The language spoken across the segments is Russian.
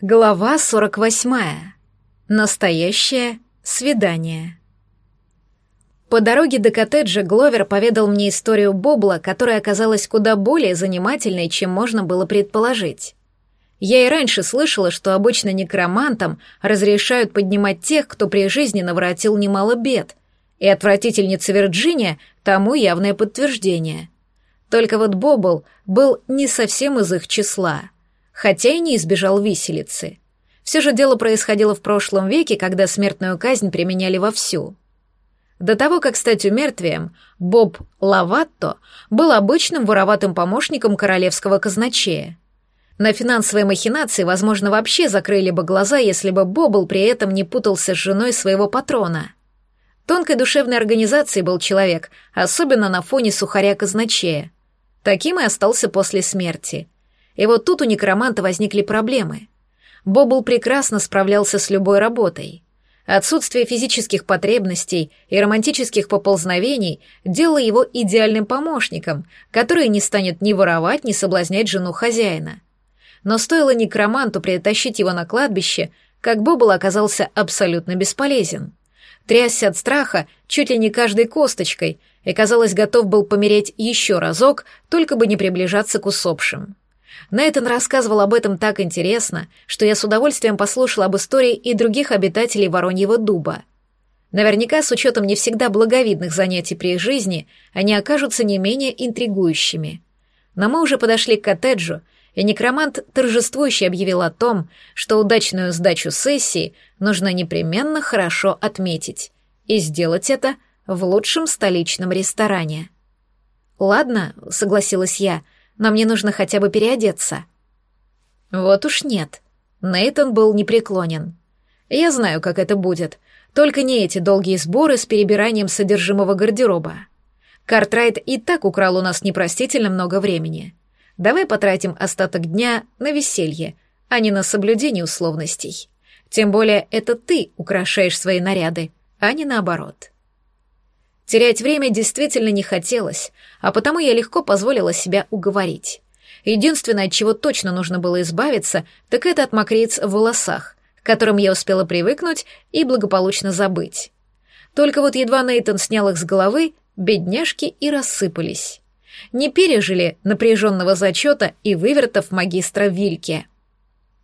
Глава 48. Настоящее свидание. По дороге до коттеджа Гловер поведал мне историю Бобла, которая оказалась куда более занимательной, чем можно было предположить. Я и раньше слышала, что обычно некромантам разрешают поднимать тех, кто при жизни наворотил немало бед, и отвратительница Вирджиния тому явное подтверждение. Только вот Бобл был не совсем из их числа — хотя и не избежал виселицы. Все же дело происходило в прошлом веке, когда смертную казнь применяли вовсю. До того, как стать умертвием, Боб Лаватто был обычным вороватым помощником королевского казначея. На финансовые махинации, возможно, вообще закрыли бы глаза, если бы Бобл при этом не путался с женой своего патрона. Тонкой душевной организацией был человек, особенно на фоне сухаря казначея. Таким и остался после смерти — и вот тут у некроманта возникли проблемы. Бобл прекрасно справлялся с любой работой. Отсутствие физических потребностей и романтических поползновений делало его идеальным помощником, который не станет ни воровать, ни соблазнять жену хозяина. Но стоило некроманту притащить его на кладбище, как Бобл оказался абсолютно бесполезен. Трясся от страха чуть ли не каждой косточкой и, казалось, готов был помереть еще разок, только бы не приближаться к усопшим. Нейтан рассказывал об этом так интересно, что я с удовольствием послушала об истории и других обитателей Вороньего дуба. Наверняка, с учетом не всегда благовидных занятий при их жизни, они окажутся не менее интригующими. Но мы уже подошли к коттеджу, и некромант торжествующе объявил о том, что удачную сдачу сессии нужно непременно хорошо отметить, и сделать это в лучшем столичном ресторане. «Ладно», — согласилась я, — но мне нужно хотя бы переодеться». «Вот уж нет». Нейтон был непреклонен. «Я знаю, как это будет. Только не эти долгие сборы с перебиранием содержимого гардероба. Картрайт и так украл у нас непростительно много времени. Давай потратим остаток дня на веселье, а не на соблюдение условностей. Тем более это ты украшаешь свои наряды, а не наоборот». Терять время действительно не хотелось, а потому я легко позволила себя уговорить. Единственное, от чего точно нужно было избавиться, так это от мокриц в волосах, к которым я успела привыкнуть и благополучно забыть. Только вот едва Нейтон снял их с головы, бедняжки и рассыпались. Не пережили напряженного зачета и вывертов магистра Вильке.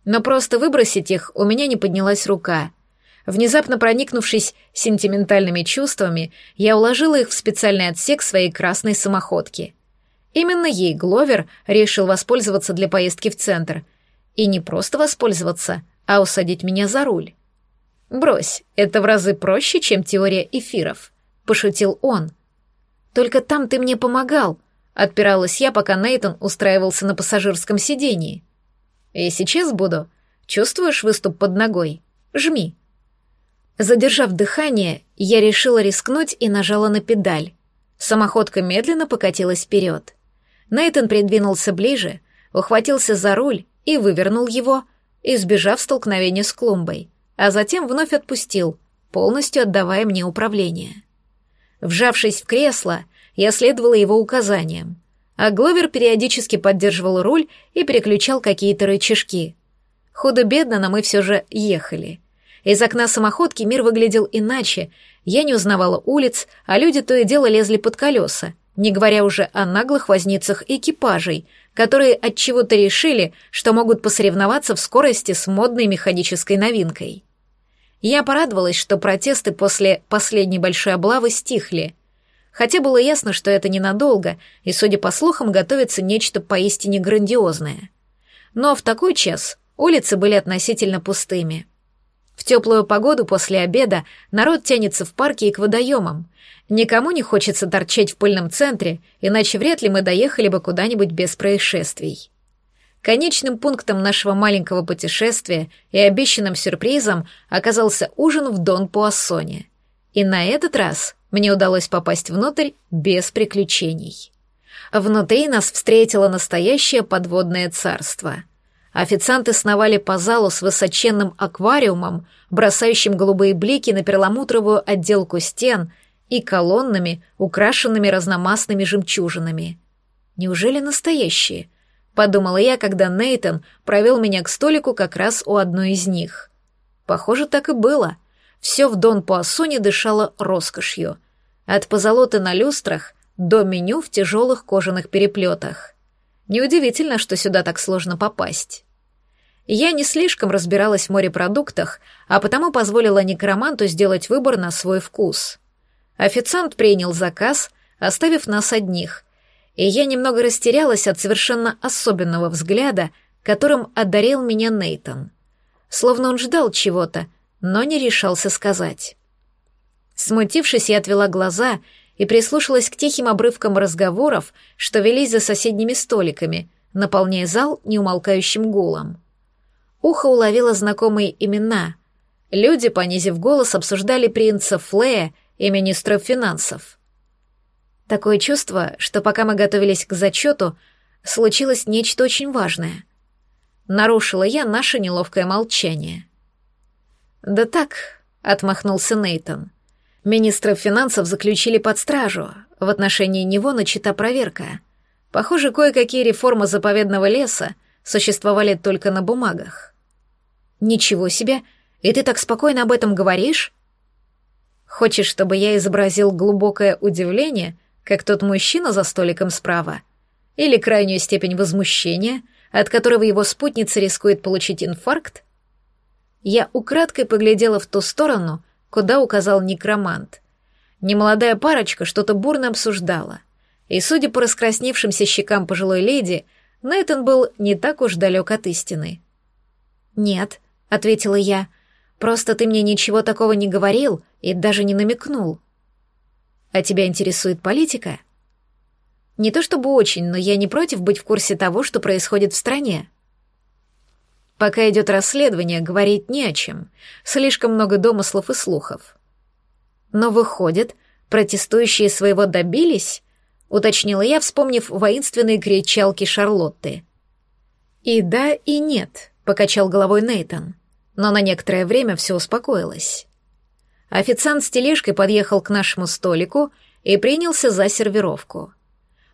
Но просто выбросить их у меня не поднялась рука — Внезапно проникнувшись сентиментальными чувствами, я уложила их в специальный отсек своей красной самоходки. Именно ей Гловер решил воспользоваться для поездки в центр. И не просто воспользоваться, а усадить меня за руль. «Брось, это в разы проще, чем теория эфиров», — пошутил он. «Только там ты мне помогал», — отпиралась я, пока Нейтон устраивался на пассажирском сидении. «И сейчас буду. Чувствуешь выступ под ногой? Жми». Задержав дыхание, я решила рискнуть и нажала на педаль. Самоходка медленно покатилась вперед. Нейтан придвинулся ближе, ухватился за руль и вывернул его, избежав столкновения с клумбой, а затем вновь отпустил, полностью отдавая мне управление. Вжавшись в кресло, я следовала его указаниям, а Гловер периодически поддерживал руль и переключал какие-то рычажки. Худо-бедно, но мы все же ехали — из окна самоходки мир выглядел иначе. Я не узнавала улиц, а люди то и дело лезли под колеса, не говоря уже о наглых возницах экипажей, которые от чего-то решили, что могут посоревноваться в скорости с модной механической новинкой. Я порадовалась, что протесты после последней большой облавы стихли. Хотя было ясно, что это ненадолго, и, судя по слухам, готовится нечто поистине грандиозное. Но в такой час улицы были относительно пустыми. В теплую погоду после обеда народ тянется в парке и к водоемам. Никому не хочется торчать в пыльном центре, иначе вряд ли мы доехали бы куда-нибудь без происшествий. Конечным пунктом нашего маленького путешествия и обещанным сюрпризом оказался ужин в Дон Пуассоне. И на этот раз мне удалось попасть внутрь без приключений. Внутри нас встретило настоящее подводное царство — Официанты сновали по залу с высоченным аквариумом, бросающим голубые блики на перламутровую отделку стен и колоннами, украшенными разномастными жемчужинами. Неужели настоящие? подумала я, когда Нейтон провел меня к столику как раз у одной из них. Похоже, так и было. Все в Дон Пуассоне дышало роскошью. От позолоты на люстрах до меню в тяжелых кожаных переплетах. Неудивительно, что сюда так сложно попасть. Я не слишком разбиралась в морепродуктах, а потому позволила некроманту сделать выбор на свой вкус. Официант принял заказ, оставив нас одних, и я немного растерялась от совершенно особенного взгляда, которым одарил меня Нейтон. Словно он ждал чего-то, но не решался сказать. Смутившись, я отвела глаза и прислушалась к тихим обрывкам разговоров, что велись за соседними столиками, наполняя зал неумолкающим гулом. Ухо уловило знакомые имена. Люди, понизив голос, обсуждали принца Флея и министра финансов. Такое чувство, что пока мы готовились к зачету, случилось нечто очень важное. Нарушила я наше неловкое молчание. «Да так», — отмахнулся Нейтон. Министра финансов заключили под стражу. В отношении него начата проверка. Похоже, кое-какие реформы заповедного леса существовали только на бумагах. «Ничего себе! И ты так спокойно об этом говоришь?» «Хочешь, чтобы я изобразил глубокое удивление как тот мужчина за столиком справа, или крайнюю степень возмущения, от которого его спутница рискует получить инфаркт? Я украдкой поглядела в ту сторону, куда указал некромант. Немолодая парочка что-то бурно обсуждала, и, судя по раскрасневшимся щекам пожилой леди, Нейтан был не так уж далек от истины. «Нет», — ответила я, — «просто ты мне ничего такого не говорил и даже не намекнул». А тебя интересует политика? Не то чтобы очень, но я не против быть в курсе того, что происходит в стране. Пока идет расследование, говорить не о чем. Слишком много домыслов и слухов. Но выходит, протестующие своего добились, уточнила я, вспомнив воинственные кричалки Шарлотты. И да, и нет, покачал головой Нейтон. Но на некоторое время все успокоилось. Официант с тележкой подъехал к нашему столику и принялся за сервировку.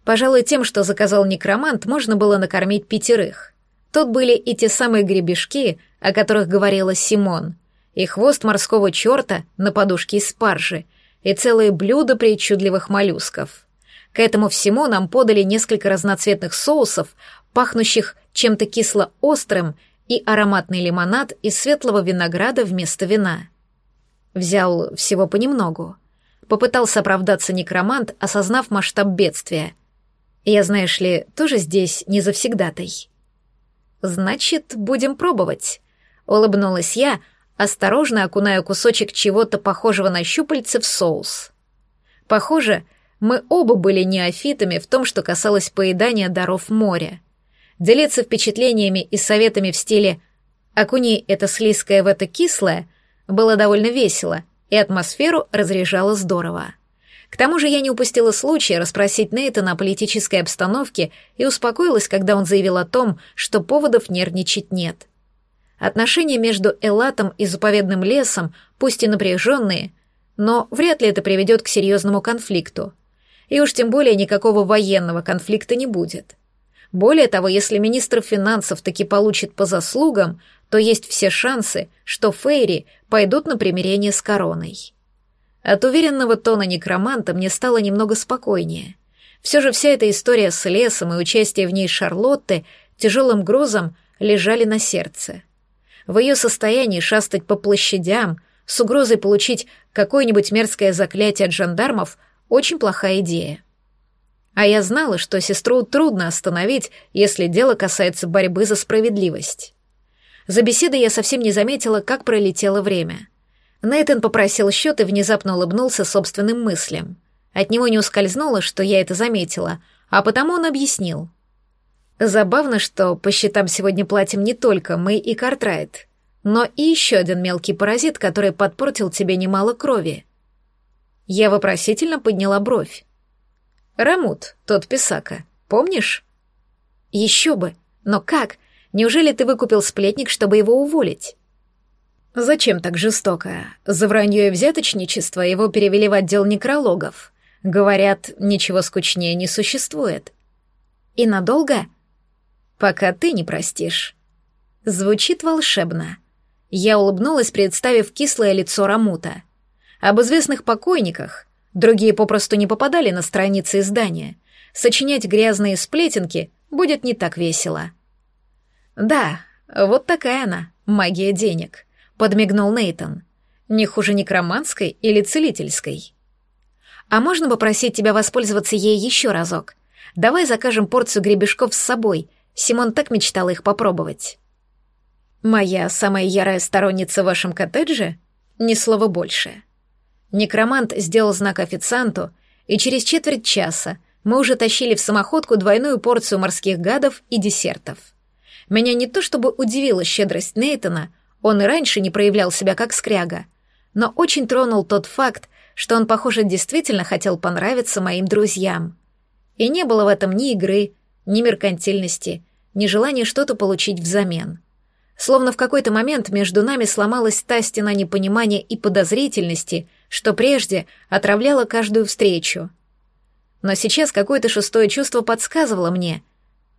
Пожалуй, тем, что заказал некромант, можно было накормить пятерых. Тут были и те самые гребешки, о которых говорила Симон, и хвост морского черта на подушке из спаржи, и целые блюда причудливых моллюсков. К этому всему нам подали несколько разноцветных соусов, пахнущих чем-то кисло-острым, и ароматный лимонад из светлого винограда вместо вина. Взял всего понемногу. Попытался оправдаться некромант, осознав масштаб бедствия. Я, знаешь ли, тоже здесь не завсегдатай. Значит, будем пробовать. Улыбнулась я, осторожно окуная кусочек чего-то похожего на щупальце в соус. Похоже, мы оба были неофитами в том, что касалось поедания даров моря. Делиться впечатлениями и советами в стиле «окуни это слизкое в это кислое» Было довольно весело, и атмосферу разряжало здорово. К тому же я не упустила случая расспросить Нейтана о политической обстановке и успокоилась, когда он заявил о том, что поводов нервничать нет. Отношения между Элатом и заповедным лесом, пусть и напряженные, но вряд ли это приведет к серьезному конфликту. И уж тем более никакого военного конфликта не будет. Более того, если министр финансов таки получит по заслугам, то есть все шансы, что Фейри пойдут на примирение с короной. От уверенного тона некроманта мне стало немного спокойнее. Все же вся эта история с лесом и участие в ней Шарлотты тяжелым грузом лежали на сердце. В ее состоянии шастать по площадям с угрозой получить какое-нибудь мерзкое заклятие от жандармов — очень плохая идея. А я знала, что сестру трудно остановить, если дело касается борьбы за справедливость. За беседой я совсем не заметила, как пролетело время. Нейтан попросил счет и внезапно улыбнулся собственным мыслям. От него не ускользнуло, что я это заметила, а потому он объяснил. Забавно, что по счетам сегодня платим не только мы и Картрайт, но и еще один мелкий паразит, который подпортил тебе немало крови. Я вопросительно подняла бровь. Рамут, тот писака, помнишь? Еще бы, но как? Неужели ты выкупил сплетник, чтобы его уволить? Зачем так жестоко? За вранье и взяточничество его перевели в отдел некрологов. Говорят, ничего скучнее не существует. И надолго? пока ты не простишь. Звучит волшебно. Я улыбнулась, представив кислое лицо Рамута. Об известных покойниках другие попросту не попадали на страницы издания. Сочинять грязные сплетенки будет не так весело. Да, вот такая она, магия денег, подмигнул Нейтон. Не хуже некроманской или целительской. А можно попросить тебя воспользоваться ей еще разок? Давай закажем порцию гребешков с собой. Симон так мечтала их попробовать. Моя самая ярая сторонница в вашем коттедже? Ни слова больше. Некромант сделал знак официанту, и через четверть часа мы уже тащили в самоходку двойную порцию морских гадов и десертов. Меня не то чтобы удивила щедрость Нейтона, он и раньше не проявлял себя как скряга, но очень тронул тот факт, что он, похоже, действительно хотел понравиться моим друзьям. И не было в этом ни игры, ни меркантильности, ни желания что-то получить взамен. Словно в какой-то момент между нами сломалась та стена непонимания и подозрительности, что прежде отравляла каждую встречу. Но сейчас какое-то шестое чувство подсказывало мне.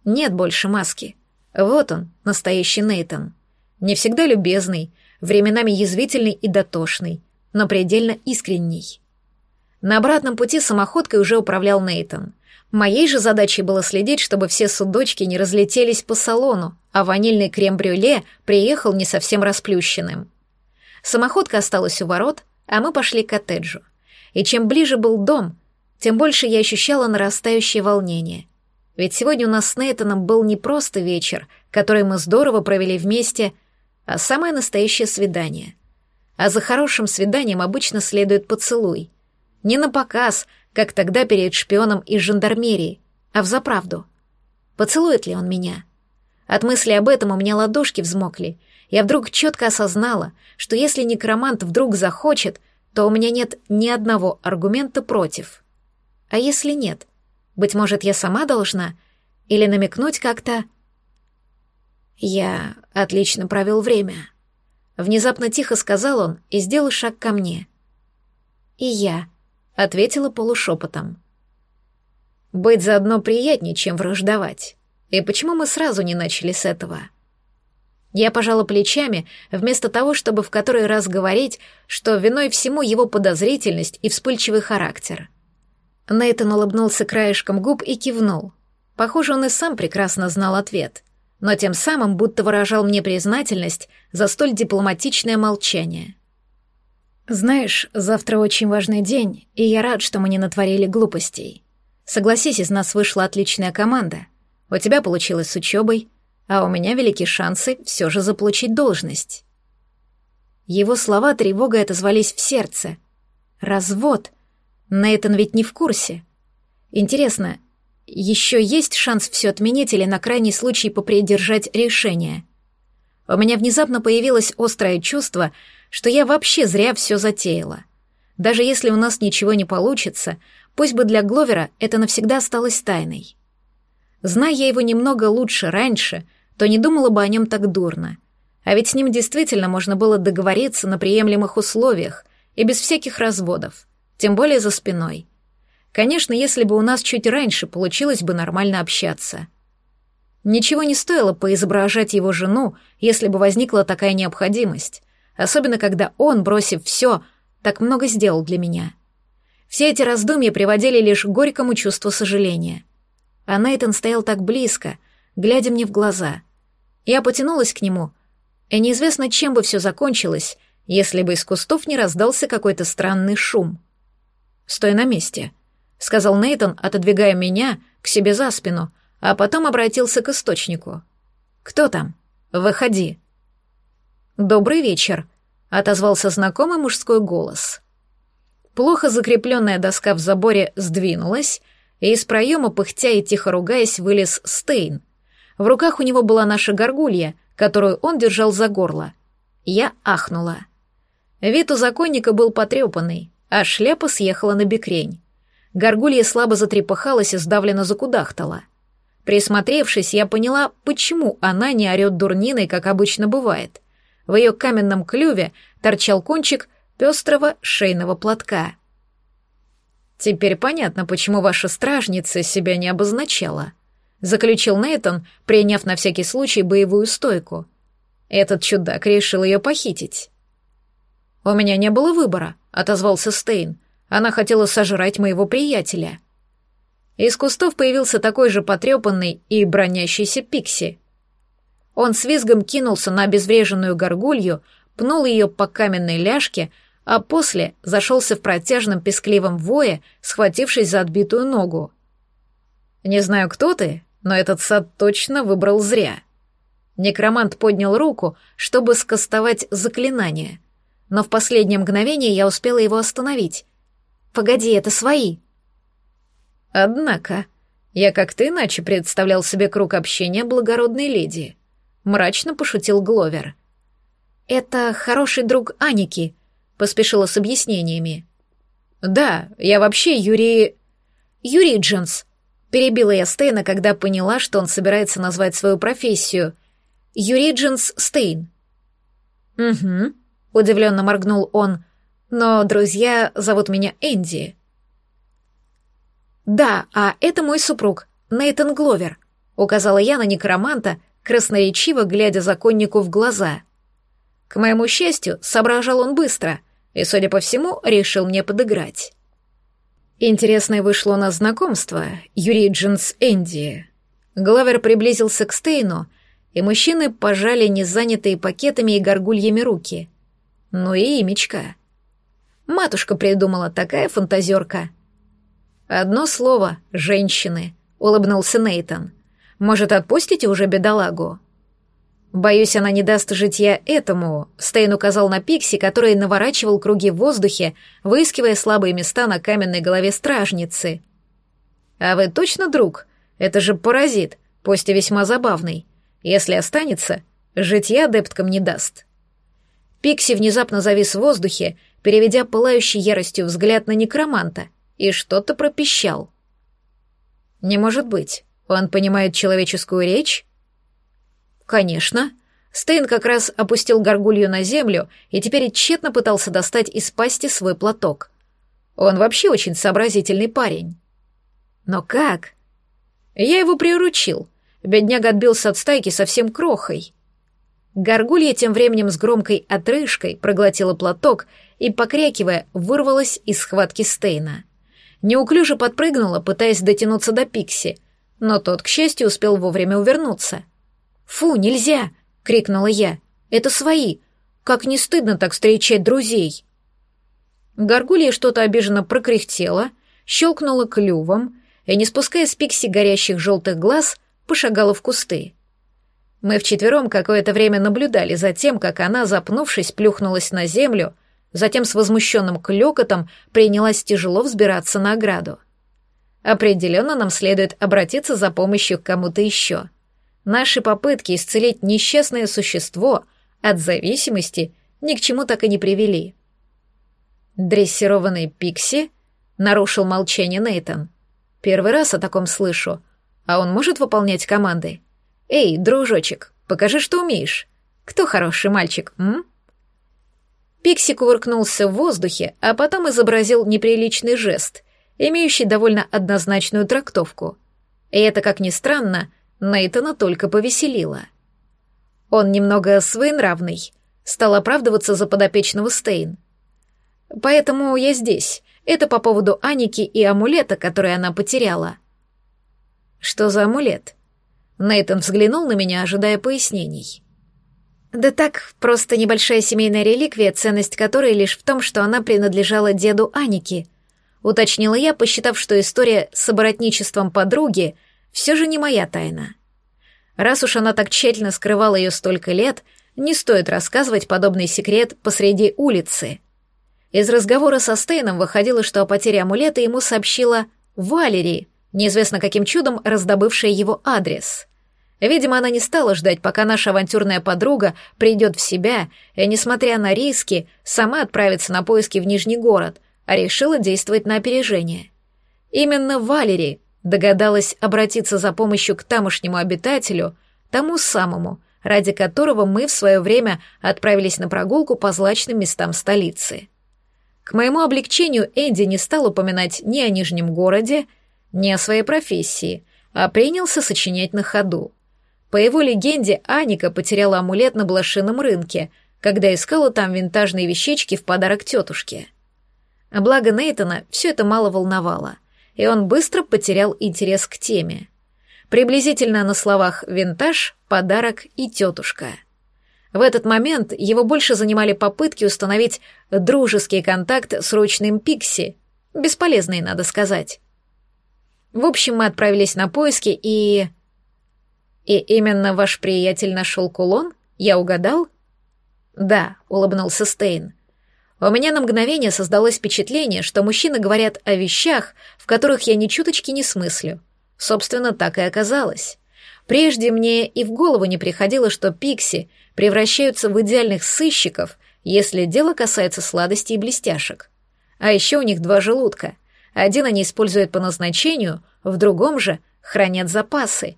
Нет больше маски. Вот он, настоящий Нейтон. Не всегда любезный, временами язвительный и дотошный, но предельно искренний. На обратном пути самоходкой уже управлял Нейтон. Моей же задачей было следить, чтобы все судочки не разлетелись по салону, а ванильный крем-брюле приехал не совсем расплющенным. Самоходка осталась у ворот, а мы пошли к коттеджу. И чем ближе был дом, тем больше я ощущала нарастающее волнение. Ведь сегодня у нас с Нейтаном был не просто вечер, который мы здорово провели вместе, а самое настоящее свидание — а за хорошим свиданием обычно следует поцелуй. Не на показ, как тогда перед шпионом из жандармерии, а взаправду. Поцелует ли он меня? От мысли об этом у меня ладошки взмокли. Я вдруг четко осознала, что если некромант вдруг захочет, то у меня нет ни одного аргумента против. А если нет? Быть может, я сама должна? Или намекнуть как-то? Я отлично провел время. Внезапно тихо сказал он и сделал шаг ко мне. «И я», — ответила полушепотом. «Быть заодно приятнее, чем враждовать. И почему мы сразу не начали с этого?» Я пожала плечами, вместо того, чтобы в который раз говорить, что виной всему его подозрительность и вспыльчивый характер. Нейтан улыбнулся краешком губ и кивнул. Похоже, он и сам прекрасно знал ответ но тем самым будто выражал мне признательность за столь дипломатичное молчание. «Знаешь, завтра очень важный день, и я рад, что мы не натворили глупостей. Согласись, из нас вышла отличная команда. У тебя получилось с учебой, а у меня велики шансы все же заполучить должность». Его слова тревогой отозвались в сердце. «Развод? Нейтан ведь не в курсе. Интересно, еще есть шанс все отменить или на крайний случай попридержать решение. У меня внезапно появилось острое чувство, что я вообще зря все затеяла. Даже если у нас ничего не получится, пусть бы для Гловера это навсегда осталось тайной. Зная я его немного лучше раньше, то не думала бы о нем так дурно. А ведь с ним действительно можно было договориться на приемлемых условиях и без всяких разводов, тем более за спиной. Конечно, если бы у нас чуть раньше получилось бы нормально общаться. Ничего не стоило поизображать его жену, если бы возникла такая необходимость, особенно когда он, бросив все, так много сделал для меня. Все эти раздумья приводили лишь к горькому чувству сожаления. А Нейтан стоял так близко, глядя мне в глаза. Я потянулась к нему, и неизвестно, чем бы все закончилось, если бы из кустов не раздался какой-то странный шум. «Стой на месте», сказал Нейтон, отодвигая меня к себе за спину, а потом обратился к источнику. Кто там? Выходи. Добрый вечер, отозвался знакомый мужской голос. Плохо закрепленная доска в заборе сдвинулась, и из проема, пыхтя и тихо ругаясь, вылез Стейн. В руках у него была наша горгулья, которую он держал за горло. Я ахнула. Вид у законника был потрепанный, а шляпа съехала на бекрень. Горгулья слабо затрепыхалась и сдавленно закудахтала. Присмотревшись, я поняла, почему она не орёт дурниной, как обычно бывает. В ее каменном клюве торчал кончик пестрого шейного платка. «Теперь понятно, почему ваша стражница себя не обозначала», заключил Нейтон, приняв на всякий случай боевую стойку. Этот чудак решил ее похитить. «У меня не было выбора», — отозвался Стейн. «Она хотела сожрать моего приятеля». Из кустов появился такой же потрепанный и бронящийся Пикси. Он с визгом кинулся на обезвреженную горгулью, пнул ее по каменной ляжке, а после зашелся в протяжном пескливом вое, схватившись за отбитую ногу. «Не знаю, кто ты, но этот сад точно выбрал зря». Некромант поднял руку, чтобы скостовать заклинание, но в последнее мгновение я успела его остановить. «Погоди, это свои!» «Однако, я как-то иначе представлял себе круг общения благородной леди», — мрачно пошутил Гловер. «Это хороший друг Аники», — поспешила с объяснениями. «Да, я вообще Юрий...» «Юрий Джонс», — перебила я Стейна, когда поняла, что он собирается назвать свою профессию. «Юрий Джонс Стейн». «Угу», — удивленно моргнул он, — «но друзья зовут меня Энди». «Да, а это мой супруг, Нейтан Гловер», — указала я на некроманта, красноречиво глядя законнику в глаза. К моему счастью, соображал он быстро и, судя по всему, решил мне подыграть. Интересное вышло у нас знакомство, Юрий Джинс Энди. Гловер приблизился к Стейну, и мужчины пожали незанятые пакетами и горгульями руки. Ну и имечка. Матушка придумала такая фантазерка — «Одно слово — женщины», — улыбнулся Нейтон. «Может, отпустите уже бедолагу?» «Боюсь, она не даст житья этому», — Стейн указал на Пикси, который наворачивал круги в воздухе, выискивая слабые места на каменной голове стражницы. «А вы точно друг? Это же паразит, пусть и весьма забавный. Если останется, житья адепткам не даст». Пикси внезапно завис в воздухе, переведя пылающий яростью взгляд на некроманта — и что-то пропищал. «Не может быть. Он понимает человеческую речь?» «Конечно». Стейн как раз опустил горгулью на землю и теперь тщетно пытался достать из пасти свой платок. Он вообще очень сообразительный парень. Но как? Я его приручил. Бедняга отбился от стайки совсем крохой. Горгулья тем временем с громкой отрыжкой проглотила платок и, покрякивая, вырвалась из схватки Стейна неуклюже подпрыгнула, пытаясь дотянуться до Пикси, но тот, к счастью, успел вовремя увернуться. «Фу, нельзя!» — крикнула я. «Это свои! Как не стыдно так встречать друзей!» Горгулья что-то обиженно прокряхтела, щелкнула клювом и, не спуская с Пикси горящих желтых глаз, пошагала в кусты. Мы вчетвером какое-то время наблюдали за тем, как она, запнувшись, плюхнулась на землю затем с возмущенным клёкотом принялась тяжело взбираться на ограду. Определенно нам следует обратиться за помощью к кому-то еще. Наши попытки исцелить несчастное существо от зависимости ни к чему так и не привели. «Дрессированный Пикси?» — нарушил молчание Нейтон. «Первый раз о таком слышу. А он может выполнять команды? Эй, дружочек, покажи, что умеешь. Кто хороший мальчик, м?» Пикси кувыркнулся в воздухе, а потом изобразил неприличный жест, имеющий довольно однозначную трактовку. И это, как ни странно, Нейтана только повеселило. Он немного своенравный, стал оправдываться за подопечного Стейн. «Поэтому я здесь. Это по поводу Аники и амулета, который она потеряла». «Что за амулет?» Нейтан взглянул на меня, ожидая пояснений. Да так, просто небольшая семейная реликвия, ценность которой лишь в том, что она принадлежала деду Аники. Уточнила я, посчитав, что история с оборотничеством подруги все же не моя тайна. Раз уж она так тщательно скрывала ее столько лет, не стоит рассказывать подобный секрет посреди улицы. Из разговора со Стейном выходило, что о потере амулета ему сообщила Валерий, неизвестно каким чудом раздобывшая его адрес — Видимо, она не стала ждать, пока наша авантюрная подруга придет в себя и, несмотря на риски, сама отправится на поиски в Нижний город, а решила действовать на опережение. Именно Валери догадалась обратиться за помощью к тамошнему обитателю, тому самому, ради которого мы в свое время отправились на прогулку по злачным местам столицы. К моему облегчению Энди не стал упоминать ни о Нижнем городе, ни о своей профессии — а принялся сочинять на ходу. По его легенде, Аника потеряла амулет на блошином рынке, когда искала там винтажные вещички в подарок тетушке. Благо Нейтона все это мало волновало, и он быстро потерял интерес к теме. Приблизительно на словах «винтаж», «подарок» и «тетушка». В этот момент его больше занимали попытки установить дружеский контакт с ручным Пикси, бесполезные, надо сказать. В общем, мы отправились на поиски и... И именно ваш приятель нашел кулон? Я угадал? Да, улыбнулся Стейн. У меня на мгновение создалось впечатление, что мужчины говорят о вещах, в которых я ни чуточки не смыслю. Собственно, так и оказалось. Прежде мне и в голову не приходило, что пикси превращаются в идеальных сыщиков, если дело касается сладостей и блестяшек. А еще у них два желудка. Один они используют по назначению, в другом же хранят запасы.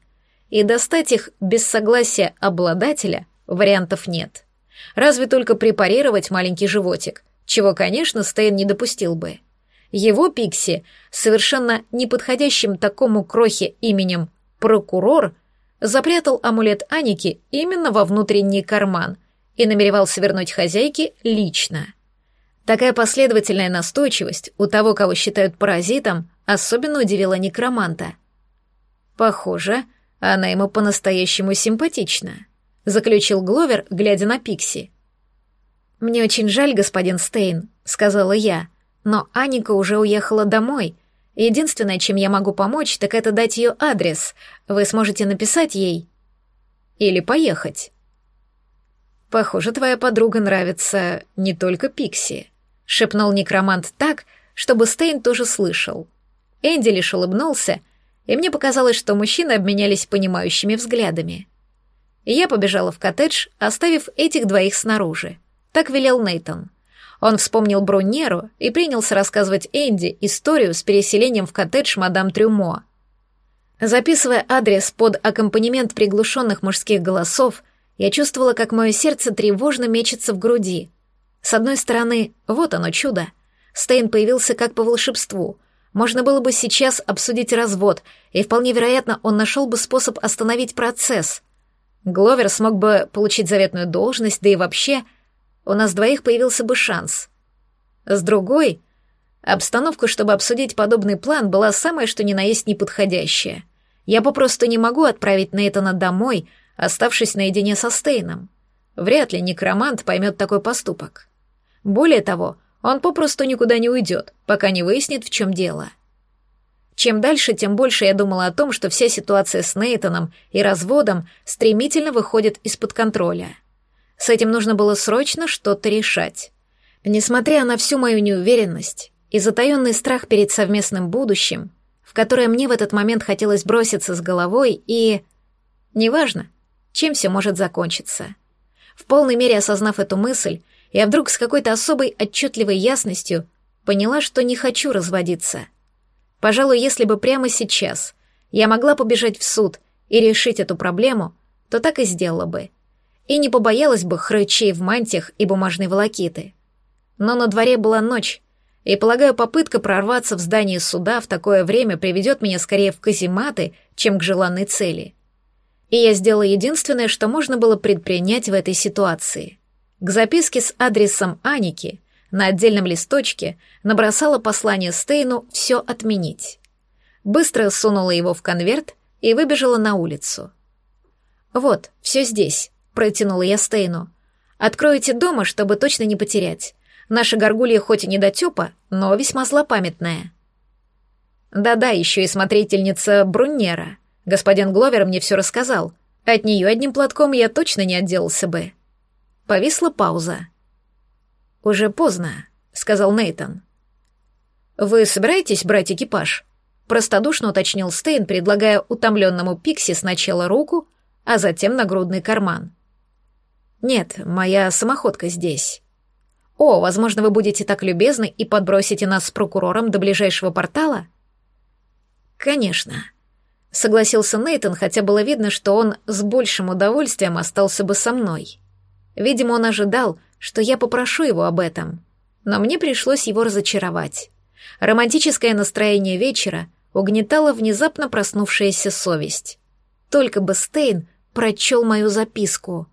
И достать их без согласия обладателя вариантов нет. Разве только препарировать маленький животик, чего, конечно, Стейн не допустил бы. Его Пикси, совершенно неподходящим такому крохе именем «прокурор», запрятал амулет Аники именно во внутренний карман и намеревался вернуть хозяйке лично. Такая последовательная настойчивость у того, кого считают паразитом, особенно удивила некроманта. Похоже, она ему по-настоящему симпатична, заключил Гловер, глядя на Пикси. Мне очень жаль, господин Стейн, сказала я, но Аника уже уехала домой. Единственное, чем я могу помочь, так это дать ее адрес. Вы сможете написать ей или поехать. Похоже, твоя подруга нравится не только Пикси. — шепнул некромант так, чтобы Стейн тоже слышал. Энди лишь улыбнулся, и мне показалось, что мужчины обменялись понимающими взглядами. я побежала в коттедж, оставив этих двоих снаружи. Так велел Нейтон. Он вспомнил Брунеру и принялся рассказывать Энди историю с переселением в коттедж мадам Трюмо. Записывая адрес под аккомпанемент приглушенных мужских голосов, я чувствовала, как мое сердце тревожно мечется в груди — с одной стороны, вот оно чудо. Стейн появился как по волшебству. Можно было бы сейчас обсудить развод, и вполне вероятно, он нашел бы способ остановить процесс. Гловер смог бы получить заветную должность, да и вообще у нас двоих появился бы шанс. С другой, обстановка, чтобы обсудить подобный план, была самая что ни на есть неподходящая. Я попросту не могу отправить Нейтана домой, оставшись наедине со Стейном. Вряд ли некромант поймет такой поступок. Более того, он попросту никуда не уйдет, пока не выяснит, в чем дело. Чем дальше, тем больше я думала о том, что вся ситуация с Нейтоном и разводом стремительно выходит из-под контроля. С этим нужно было срочно что-то решать. Несмотря на всю мою неуверенность и затаенный страх перед совместным будущим, в которое мне в этот момент хотелось броситься с головой и... Неважно, чем все может закончиться. В полной мере осознав эту мысль, я вдруг с какой-то особой отчетливой ясностью поняла, что не хочу разводиться. Пожалуй, если бы прямо сейчас я могла побежать в суд и решить эту проблему, то так и сделала бы. И не побоялась бы хрычей в мантиях и бумажной волокиты. Но на дворе была ночь, и, полагаю, попытка прорваться в здание суда в такое время приведет меня скорее в казематы, чем к желанной цели. И я сделала единственное, что можно было предпринять в этой ситуации — к записке с адресом Аники на отдельном листочке набросала послание Стейну все отменить. Быстро сунула его в конверт и выбежала на улицу. «Вот, все здесь», — протянула я Стейну. «Откройте дома, чтобы точно не потерять. Наша горгулья хоть и недотёпа, но весьма злопамятная». «Да-да, еще и смотрительница Бруннера. Господин Гловер мне все рассказал. От нее одним платком я точно не отделался бы». Повисла пауза. «Уже поздно», — сказал Нейтон. «Вы собираетесь брать экипаж?» Простодушно уточнил Стейн, предлагая утомленному Пикси сначала руку, а затем нагрудный карман. «Нет, моя самоходка здесь». «О, возможно, вы будете так любезны и подбросите нас с прокурором до ближайшего портала?» «Конечно», — согласился Нейтон, хотя было видно, что он с большим удовольствием остался бы со мной. Видимо, он ожидал, что я попрошу его об этом. Но мне пришлось его разочаровать. Романтическое настроение вечера угнетала внезапно проснувшаяся совесть. Только бы Стейн прочел мою записку.